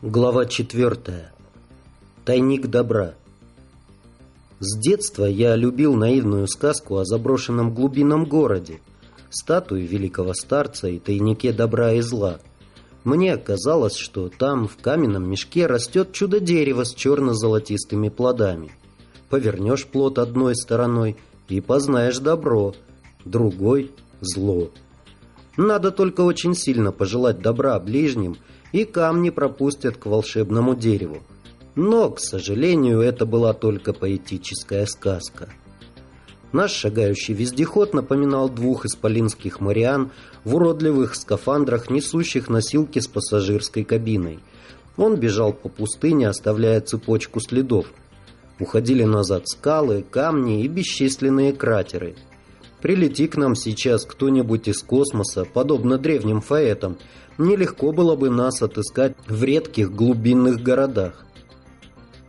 Глава четвертая. Тайник добра. С детства я любил наивную сказку о заброшенном глубинном городе, статуи великого старца и тайнике добра и зла. Мне казалось, что там в каменном мешке растет чудо-дерево с черно-золотистыми плодами. Повернешь плод одной стороной и познаешь добро, другой — зло. Надо только очень сильно пожелать добра ближним — и камни пропустят к волшебному дереву. Но, к сожалению, это была только поэтическая сказка. Наш шагающий вездеход напоминал двух исполинских мариан в уродливых скафандрах, несущих носилки с пассажирской кабиной. Он бежал по пустыне, оставляя цепочку следов. Уходили назад скалы, камни и бесчисленные кратеры. Прилети к нам сейчас кто-нибудь из космоса, подобно древним фаэтам, нелегко было бы нас отыскать в редких глубинных городах.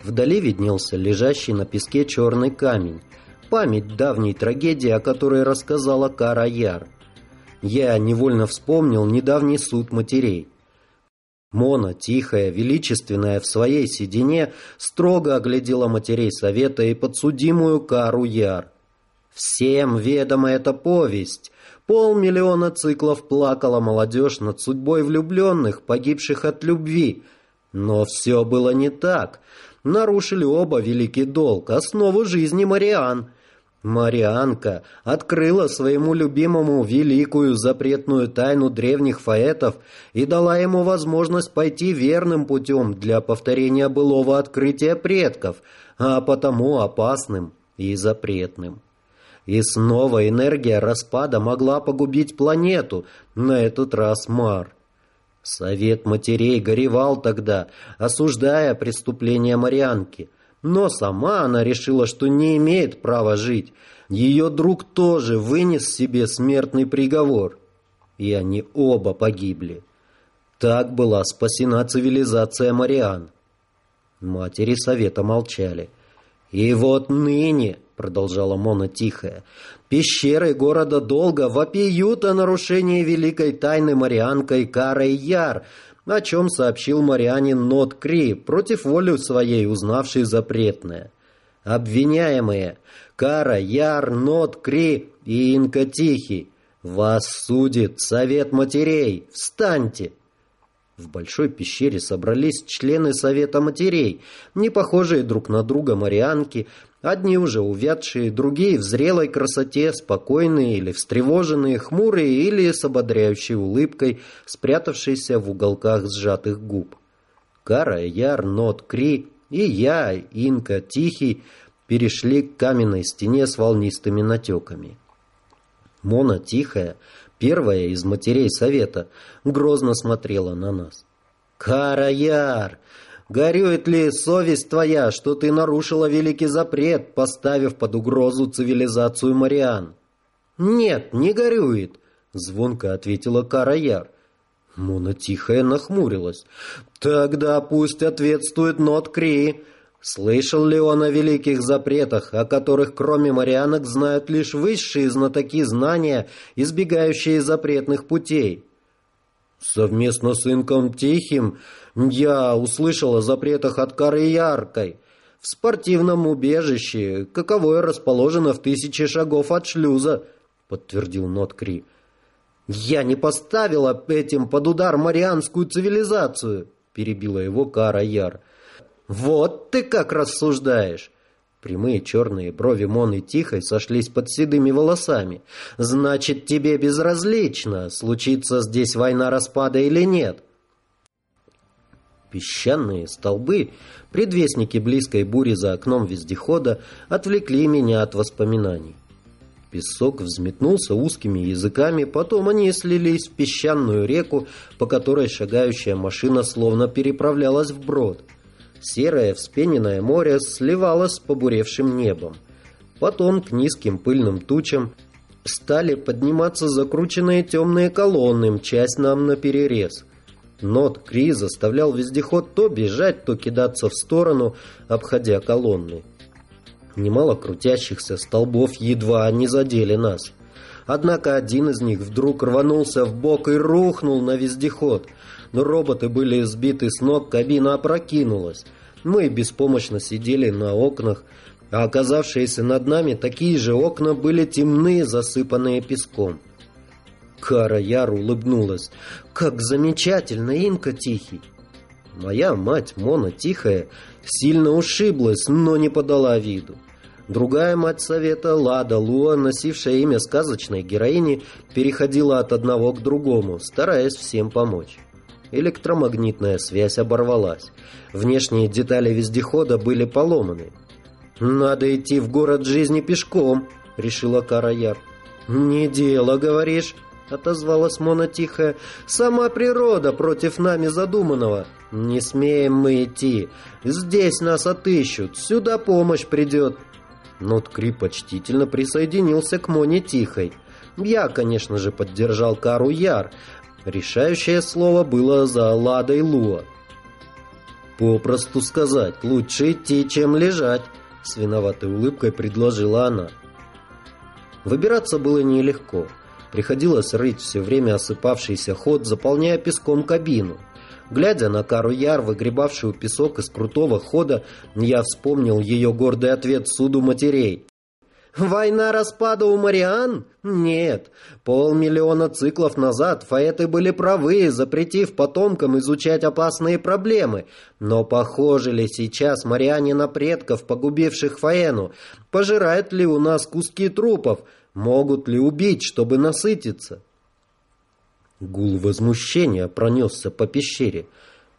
Вдали виднелся лежащий на песке черный камень, память давней трагедии, о которой рассказала Кара Яр. Я невольно вспомнил недавний суд матерей. Мона, тихая, величественная в своей седине, строго оглядела матерей совета и подсудимую Кару Яр. Всем ведома эта повесть, Полмиллиона циклов плакала молодежь над судьбой влюбленных, погибших от любви. Но все было не так. Нарушили оба великий долг, основу жизни Мариан. Марианка открыла своему любимому великую запретную тайну древних фаэтов и дала ему возможность пойти верным путем для повторения былого открытия предков, а потому опасным и запретным. И снова энергия распада могла погубить планету, на этот раз Мар. Совет матерей горевал тогда, осуждая преступления Марианки. Но сама она решила, что не имеет права жить. Ее друг тоже вынес себе смертный приговор. И они оба погибли. Так была спасена цивилизация Мариан. Матери Совета молчали. И вот ныне продолжала Мона тихая. «Пещеры города долго вопиют о нарушении великой тайны Марианкой Карой Яр, о чем сообщил Марианин Нот Кри, против воли своей узнавший запретное. Обвиняемые Кара Яр, Нот Кри и Инка Тихий. Вас судит Совет Матерей. Встаньте!» В большой пещере собрались члены Совета Матерей, не похожие друг на друга марианки, Одни уже увядшие, другие в зрелой красоте, спокойные или встревоженные, хмурые или с ободряющей улыбкой, спрятавшиеся в уголках сжатых губ. Кара, Яр, Нот, Кри и я, Инка, Тихий, перешли к каменной стене с волнистыми натеками. Мона, тихая, первая из матерей совета, грозно смотрела на нас. «Кара, Яр, Горюет ли совесть твоя, что ты нарушила великий запрет, поставив под угрозу цивилизацию Мариан? Нет, не горюет, звонко ответила Караяр. Мона тихая нахмурилась. Тогда пусть ответствует Нот Кри. Слышал ли он о великих запретах, о которых кроме марианок знают лишь высшие знатоки знания, избегающие запретных путей? Совместно с Инком Тихим я услышал о запретах от Кары Яркой. В спортивном убежище, каковое расположено в тысячи шагов от шлюза, подтвердил Ноткри. Я не поставила этим под удар марианскую цивилизацию, перебила его Кара Яр. Вот ты как рассуждаешь. Прямые черные брови Моны Тихой сошлись под седыми волосами. «Значит, тебе безразлично, случится здесь война распада или нет?» Песчаные столбы, предвестники близкой бури за окном вездехода, отвлекли меня от воспоминаний. Песок взметнулся узкими языками, потом они слились в песчаную реку, по которой шагающая машина словно переправлялась вброд. Серое вспененное море сливалось с побуревшим небом. Потом к низким пыльным тучам стали подниматься закрученные темные колонны, мчась нам на перерез. Нот Кри заставлял вездеход то бежать, то кидаться в сторону, обходя колонны. Немало крутящихся столбов едва не задели нас. Однако один из них вдруг рванулся в бок и рухнул на вездеход. Но роботы были сбиты с ног, кабина опрокинулась. Мы беспомощно сидели на окнах, а оказавшиеся над нами такие же окна были темные, засыпанные песком. Кара Яр улыбнулась. «Как замечательно, Инка Тихий!» Моя мать, Мона Тихая, сильно ушиблась, но не подала виду. Другая мать совета, Лада Луа, носившая имя сказочной героини, переходила от одного к другому, стараясь всем помочь. Электромагнитная связь оборвалась. Внешние детали вездехода были поломаны. «Надо идти в город жизни пешком», — решила Караяр. «Не дело, говоришь?» — отозвалась Мона тихо. «Сама природа против нами задуманного. Не смеем мы идти. Здесь нас отыщут. Сюда помощь придет». Ноткри почтительно присоединился к Моне Тихой. Я, конечно же, поддержал Кару Яр. Решающее слово было за Ладой Луа. «Попросту сказать, лучше идти, чем лежать», — с виноватой улыбкой предложила она. Выбираться было нелегко. Приходилось рыть все время осыпавшийся ход, заполняя песком кабину. Глядя на Кару Яр, выгребавшую песок из крутого хода, я вспомнил ее гордый ответ суду матерей. «Война распада у Мариан? Нет. Полмиллиона циклов назад фаэты были правы, запретив потомкам изучать опасные проблемы. Но похожи ли сейчас Мариане на предков, погубивших Фаэну? Пожирают ли у нас куски трупов? Могут ли убить, чтобы насытиться? Гул возмущения пронесся по пещере.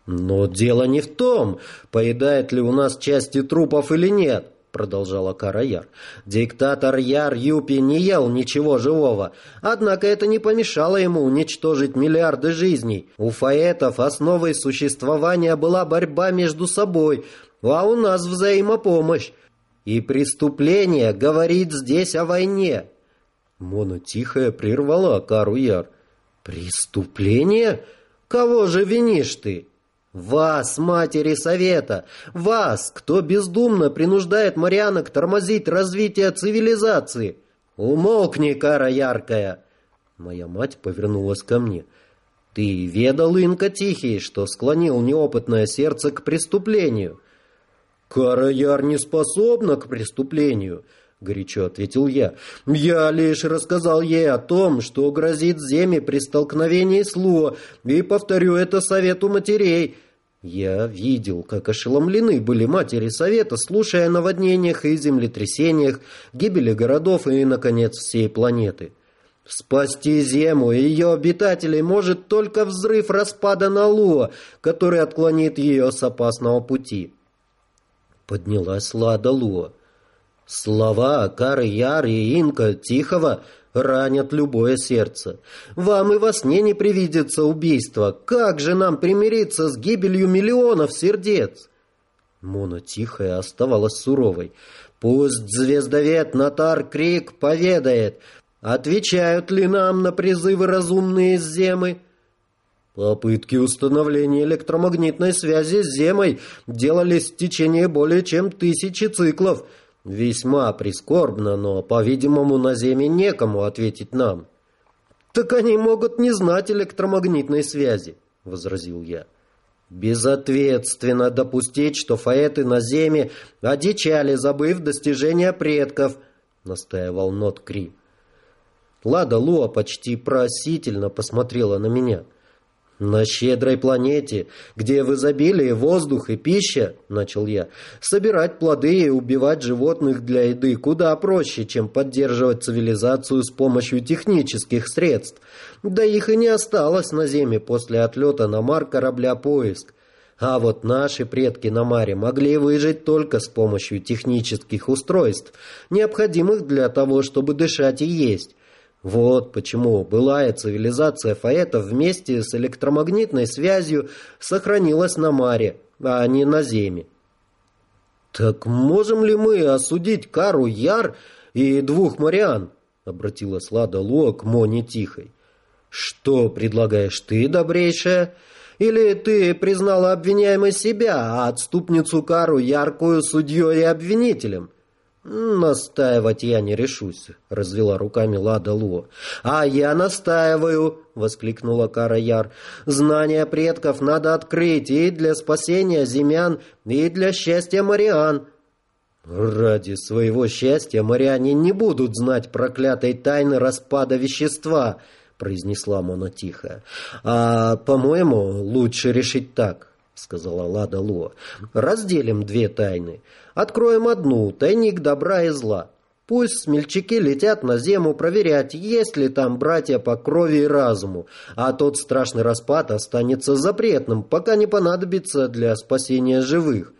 «Но дело не в том, поедает ли у нас части трупов или нет», — продолжала Караяр. «Диктатор Яр Юпи не ел ничего живого, однако это не помешало ему уничтожить миллиарды жизней. У фаэтов основой существования была борьба между собой, а у нас взаимопомощь. И преступление говорит здесь о войне». Мона тихая прервала Кару Яр. «Преступление? Кого же винишь ты?» «Вас, матери совета! Вас, кто бездумно принуждает Марианок тормозить развитие цивилизации! Умолкни, кара яркая!» Моя мать повернулась ко мне. «Ты ведал, Инка Тихий, что склонил неопытное сердце к преступлению?» «Кара Яр не способна к преступлению!» — горячо ответил я. «Я лишь рассказал ей о том, что грозит Земе при столкновении с Луо, и повторю это совету матерей». Я видел, как ошеломлены были матери совета, слушая о наводнениях и землетрясениях, гибели городов и, наконец, всей планеты. Спасти Зему и ее обитателей может только взрыв распада на Луо, который отклонит ее с опасного пути. Поднялась Лада Луа. Слова Кары Яр и Инка Тихого ранят любое сердце. Вам и во сне не привидится убийство. Как же нам примириться с гибелью миллионов сердец? Мона Тихая оставалась суровой. Пусть звездовед Натар Крик поведает, отвечают ли нам на призывы разумные земы. Попытки установления электромагнитной связи с Земой делались в течение более чем тысячи циклов – Весьма прискорбно, но, по-видимому, на Земле некому ответить нам. Так они могут не знать электромагнитной связи, возразил я. Безответственно допустить, что фаэты на Земле одичали, забыв достижения предков, настаивал Нот Кри. Лада Луа почти просительно посмотрела на меня — «На щедрой планете, где в изобилии воздух и пища, — начал я, — собирать плоды и убивать животных для еды куда проще, чем поддерживать цивилизацию с помощью технических средств. Да их и не осталось на Земле после отлета на Мар корабля «Поиск». А вот наши предки на Маре могли выжить только с помощью технических устройств, необходимых для того, чтобы дышать и есть. Вот почему былая цивилизация фаэтов вместе с электромагнитной связью сохранилась на Маре, а не на Земе. «Так можем ли мы осудить Кару Яр и двух Мариан?» — обратилась Лада Луа к Моне Тихой. «Что предлагаешь ты, добрейшая? Или ты признала обвиняемой себя, а отступницу Кару яркую судьей и обвинителем?» «Настаивать я не решусь», — развела руками Лада Ло. «А я настаиваю», — воскликнула Кара Яр. «Знания предков надо открыть и для спасения земян, и для счастья Мариан». «Ради своего счастья мариане не будут знать проклятой тайны распада вещества», — произнесла Мона тихо. «А, по-моему, лучше решить так», — сказала Лада Ло. «Разделим две тайны». Откроем одну, тайник добра и зла. Пусть смельчаки летят на зему проверять, есть ли там братья по крови и разуму, а тот страшный распад останется запретным, пока не понадобится для спасения живых.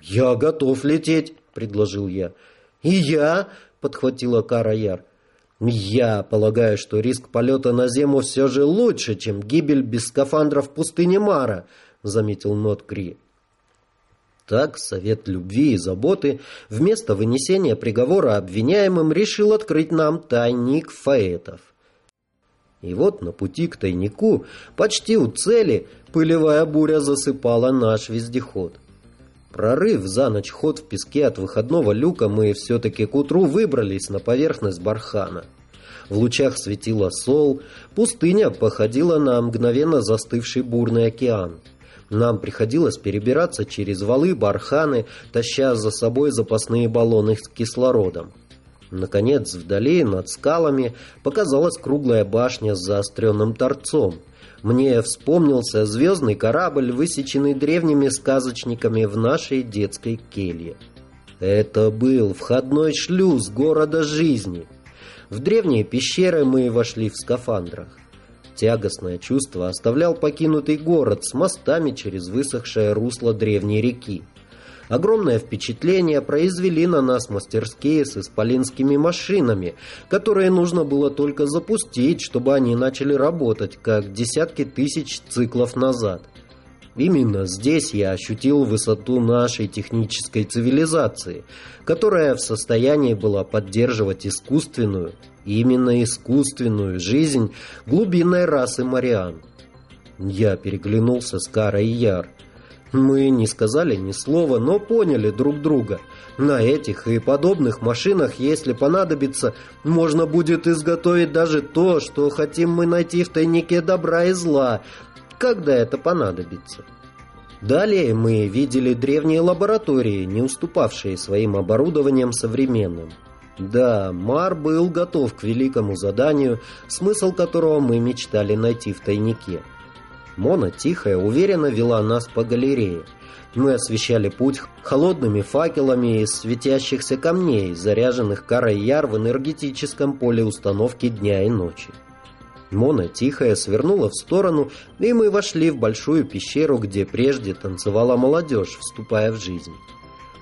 «Я готов лететь», — предложил я. «И я», — подхватила Кара Яр. «Я полагаю, что риск полета на Зему все же лучше, чем гибель без скафандра в пустыне Мара», — заметил Нот Кри. Так Совет любви и заботы вместо вынесения приговора обвиняемым решил открыть нам тайник фаэтов. И вот на пути к тайнику, почти у цели, пылевая буря засыпала наш вездеход. Прорыв за ночь ход в песке от выходного люка, мы все-таки к утру выбрались на поверхность бархана. В лучах светила сол, пустыня походила на мгновенно застывший бурный океан. Нам приходилось перебираться через валы, барханы, таща за собой запасные баллоны с кислородом. Наконец, вдали, над скалами, показалась круглая башня с заостренным торцом. Мне вспомнился звездный корабль, высеченный древними сказочниками в нашей детской келье. Это был входной шлюз города жизни. В древние пещеры мы вошли в скафандрах. Тягостное чувство оставлял покинутый город с мостами через высохшее русло древней реки. Огромное впечатление произвели на нас мастерские с исполинскими машинами, которые нужно было только запустить, чтобы они начали работать, как десятки тысяч циклов назад. Именно здесь я ощутил высоту нашей технической цивилизации, которая в состоянии была поддерживать искусственную, именно искусственную жизнь глубинной расы Мариан. Я переглянулся с Карой Яр. Мы не сказали ни слова, но поняли друг друга. На этих и подобных машинах, если понадобится, можно будет изготовить даже то, что хотим мы найти в тайнике добра и зла, когда это понадобится. Далее мы видели древние лаборатории, не уступавшие своим оборудованием современным. Да, Мар был готов к великому заданию, смысл которого мы мечтали найти в тайнике. Мона, тихая, уверенно вела нас по галерее. Мы освещали путь холодными факелами из светящихся камней, заряженных карой яр в энергетическом поле установки дня и ночи. Мона, тихая, свернула в сторону, и мы вошли в большую пещеру, где прежде танцевала молодежь, вступая в жизнь.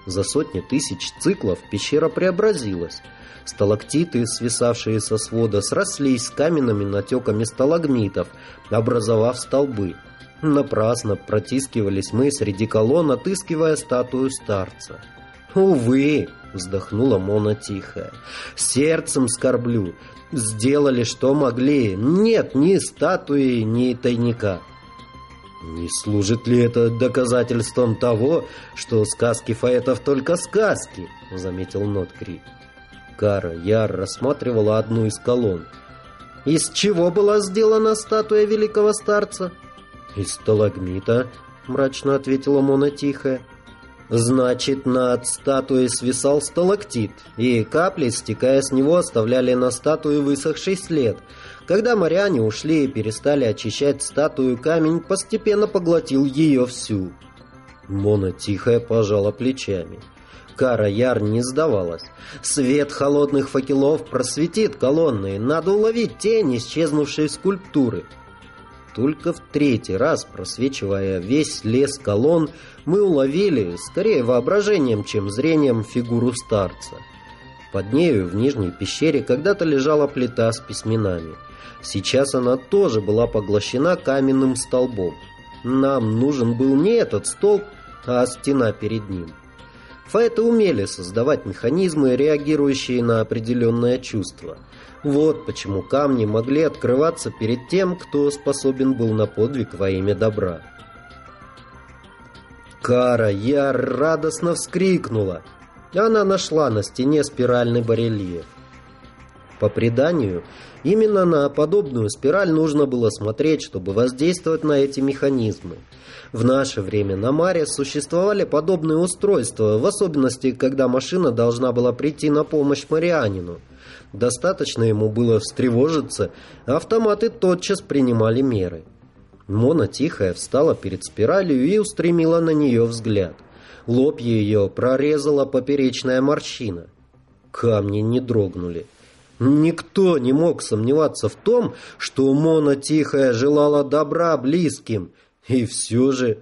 За сотни тысяч циклов пещера преобразилась. Сталактиты, свисавшие со свода, срослись с каменными натеками сталагмитов, образовав столбы. Напрасно протискивались мы среди колонн, отыскивая статую старца. «Увы!» — вздохнула Мона тихая. «Сердцем скорблю. Сделали, что могли. Нет ни статуи, ни тайника». Не служит ли это доказательством того, что сказки фаэтов только сказки? Заметил Ноткри. Кара Яр рассматривала одну из колонн. Из чего была сделана статуя великого старца? Из сталагмита, мрачно ответила Мона тихо. Значит, над статуей свисал сталактит, и капли, стекая с него, оставляли на статуе высохший след — когда моряне ушли и перестали очищать статую, камень постепенно поглотил ее всю. Мона тихо пожала плечами. Кара Яр не сдавалась. Свет холодных факелов просветит колонны. Надо уловить тень исчезнувшей скульптуры. Только в третий раз, просвечивая весь лес колонн, мы уловили, скорее воображением, чем зрением, фигуру старца. Под нею в нижней пещере когда-то лежала плита с письменами. Сейчас она тоже была поглощена каменным столбом. Нам нужен был не этот столб, а стена перед ним. Фаэты умели создавать механизмы, реагирующие на определенное чувство. Вот почему камни могли открываться перед тем, кто способен был на подвиг во имя добра. Кара, я радостно вскрикнула. Она нашла на стене спиральный барельеф. По преданию, именно на подобную спираль нужно было смотреть, чтобы воздействовать на эти механизмы. В наше время на Маре существовали подобные устройства, в особенности, когда машина должна была прийти на помощь Марианину. Достаточно ему было встревожиться, а автоматы тотчас принимали меры. Мона тихая встала перед спиралью и устремила на нее взгляд. Лоб ее прорезала поперечная морщина. Камни не дрогнули. Никто не мог сомневаться в том, что Мона Тихая желала добра близким, и все же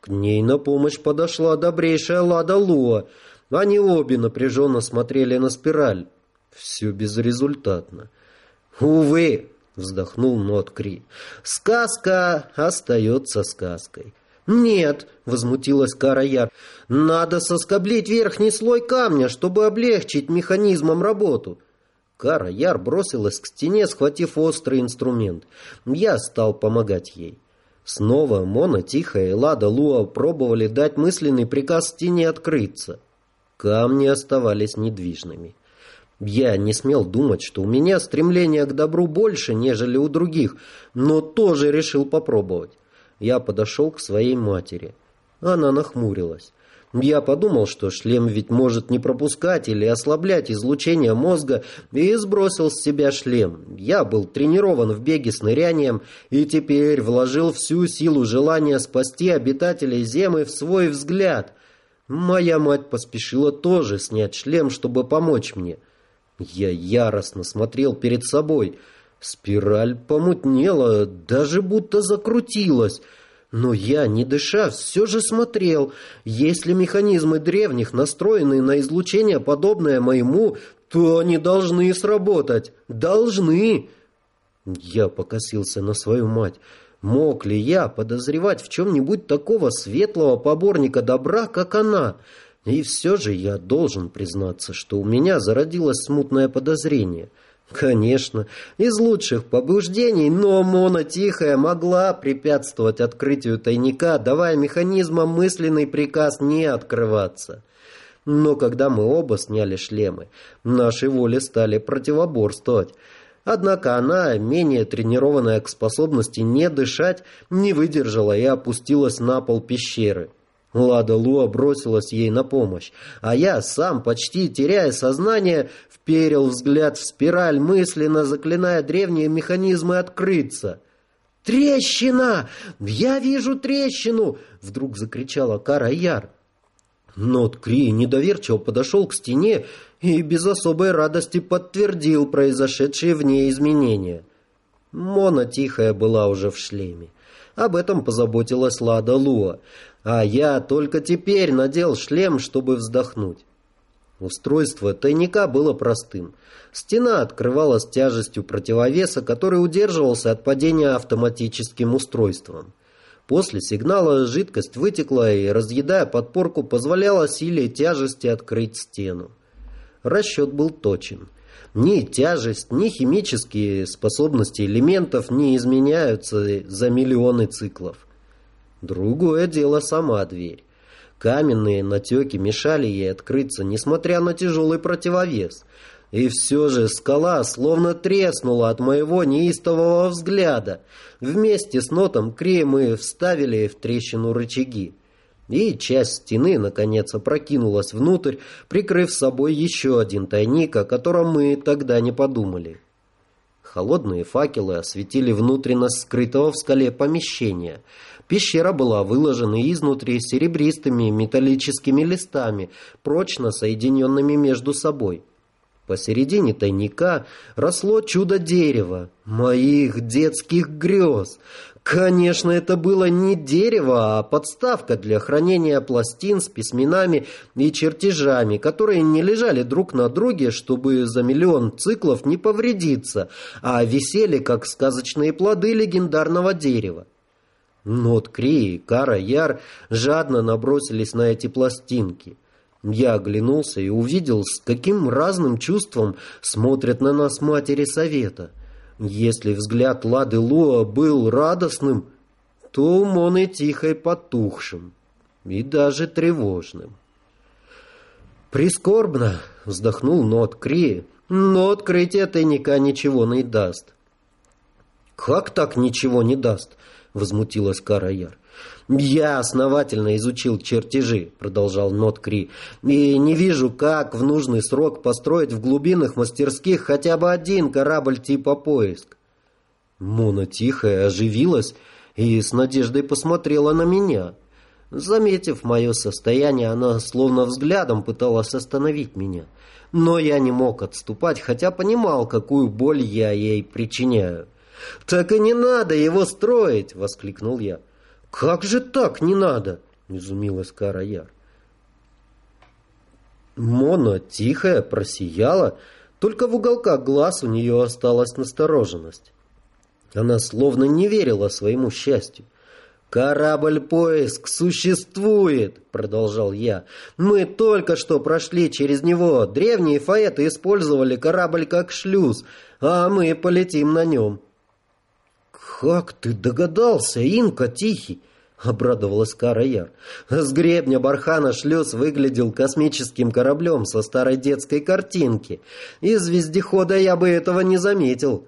к ней на помощь подошла добрейшая Лада Луа. Они обе напряженно смотрели на спираль. Все безрезультатно. «Увы!» — вздохнул Ноткри. «Сказка остается сказкой». «Нет!» — возмутилась Караяр. «Надо соскоблить верхний слой камня, чтобы облегчить механизмом работу». Кара Яр бросилась к стене, схватив острый инструмент. Я стал помогать ей. Снова Мона, Тихая и Лада Луа пробовали дать мысленный приказ стене открыться. Камни оставались недвижными. Я не смел думать, что у меня стремление к добру больше, нежели у других, но тоже решил попробовать. Я подошел к своей матери. Она нахмурилась. Я подумал, что шлем ведь может не пропускать или ослаблять излучение мозга, и сбросил с себя шлем. Я был тренирован в беге с нырянием и теперь вложил всю силу желания спасти обитателей Земы в свой взгляд. Моя мать поспешила тоже снять шлем, чтобы помочь мне. Я яростно смотрел перед собой. Спираль помутнела, даже будто закрутилась — но я, не дыша, все же смотрел. Если механизмы древних настроены на излучение, подобное моему, то они должны сработать. Должны. Я покосился на свою мать. Мог ли я подозревать в чем-нибудь такого светлого поборника добра, как она? И все же я должен признаться, что у меня зародилось смутное подозрение — Конечно, из лучших побуждений, но Мона Тихая могла препятствовать открытию тайника, давая механизмам мысленный приказ не открываться. Но когда мы оба сняли шлемы, наши воли стали противоборствовать. Однако она, менее тренированная к способности не дышать, не выдержала и опустилась на пол пещеры. Лада Луа бросилась ей на помощь, а я сам, почти теряя сознание, вперил взгляд в спираль, мысленно заклиная древние механизмы открыться. «Трещина! Я вижу трещину!» — вдруг закричала Кара Яр. Нот Кри недоверчиво подошел к стене и без особой радости подтвердил произошедшие в ней изменения. Мона тихая была уже в шлеме. Об этом позаботилась Лада Луа а я только теперь надел шлем, чтобы вздохнуть. Устройство тайника было простым. Стена открывалась тяжестью противовеса, который удерживался от падения автоматическим устройством. После сигнала жидкость вытекла и, разъедая подпорку, позволяла силе тяжести открыть стену. Расчет был точен. Ни тяжесть, ни химические способности элементов не изменяются за миллионы циклов. Другое дело сама дверь. Каменные натеки мешали ей открыться, несмотря на тяжелый противовес. И все же скала словно треснула от моего неистового взгляда. Вместе с нотом Кри мы вставили в трещину рычаги. И часть стены, наконец, опрокинулась внутрь, прикрыв собой еще один тайник, о котором мы тогда не подумали. Холодные факелы осветили внутренность скрытого в скале помещения — Пещера была выложена изнутри серебристыми металлическими листами, прочно соединенными между собой. Посередине тайника росло чудо дерева, моих детских грез. Конечно, это было не дерево, а подставка для хранения пластин с письменами и чертежами, которые не лежали друг на друге, чтобы за миллион циклов не повредиться, а висели как сказочные плоды легендарного дерева. Нот Кри и Кара Яр жадно набросились на эти пластинки. Я оглянулся и увидел, с каким разным чувством смотрят на нас матери совета. Если взгляд Лады Луа был радостным, то Моны тихой потухшим и даже тревожным. «Прискорбно!» — вздохнул Нот Кри. «Но открытие тайника ничего не даст». «Как так ничего не даст?» — возмутилась Караяр. «Я основательно изучил чертежи», — продолжал Нот Кри, «и не вижу, как в нужный срок построить в глубинных мастерских хотя бы один корабль типа «Поиск». Мона тихо оживилась и с надеждой посмотрела на меня. Заметив мое состояние, она словно взглядом пыталась остановить меня. Но я не мог отступать, хотя понимал, какую боль я ей причиняю. «Так и не надо его строить!» — воскликнул я. «Как же так не надо?» — изумилась Кара. Мона тихая, просияла, только в уголках глаз у нее осталась настороженность. Она словно не верила своему счастью. «Корабль-поиск существует!» — продолжал я. «Мы только что прошли через него. Древние фаэты использовали корабль как шлюз, а мы полетим на нем». «Как ты догадался, Инка Тихий?» — обрадовалась Кара Яр. «С гребня бархана шлюз выглядел космическим кораблем со старой детской картинки. Из вездехода я бы этого не заметил».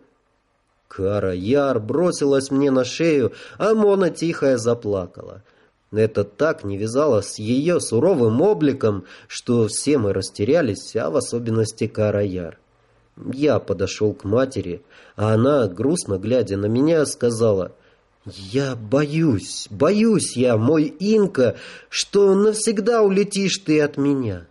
Кара Яр бросилась мне на шею, а Мона тихая заплакала. Это так не вязало с ее суровым обликом, что все мы растерялись, а в особенности Кара Яр. Я подошел к матери, а она, грустно глядя на меня, сказала, «Я боюсь, боюсь я, мой Инка, что навсегда улетишь ты от меня».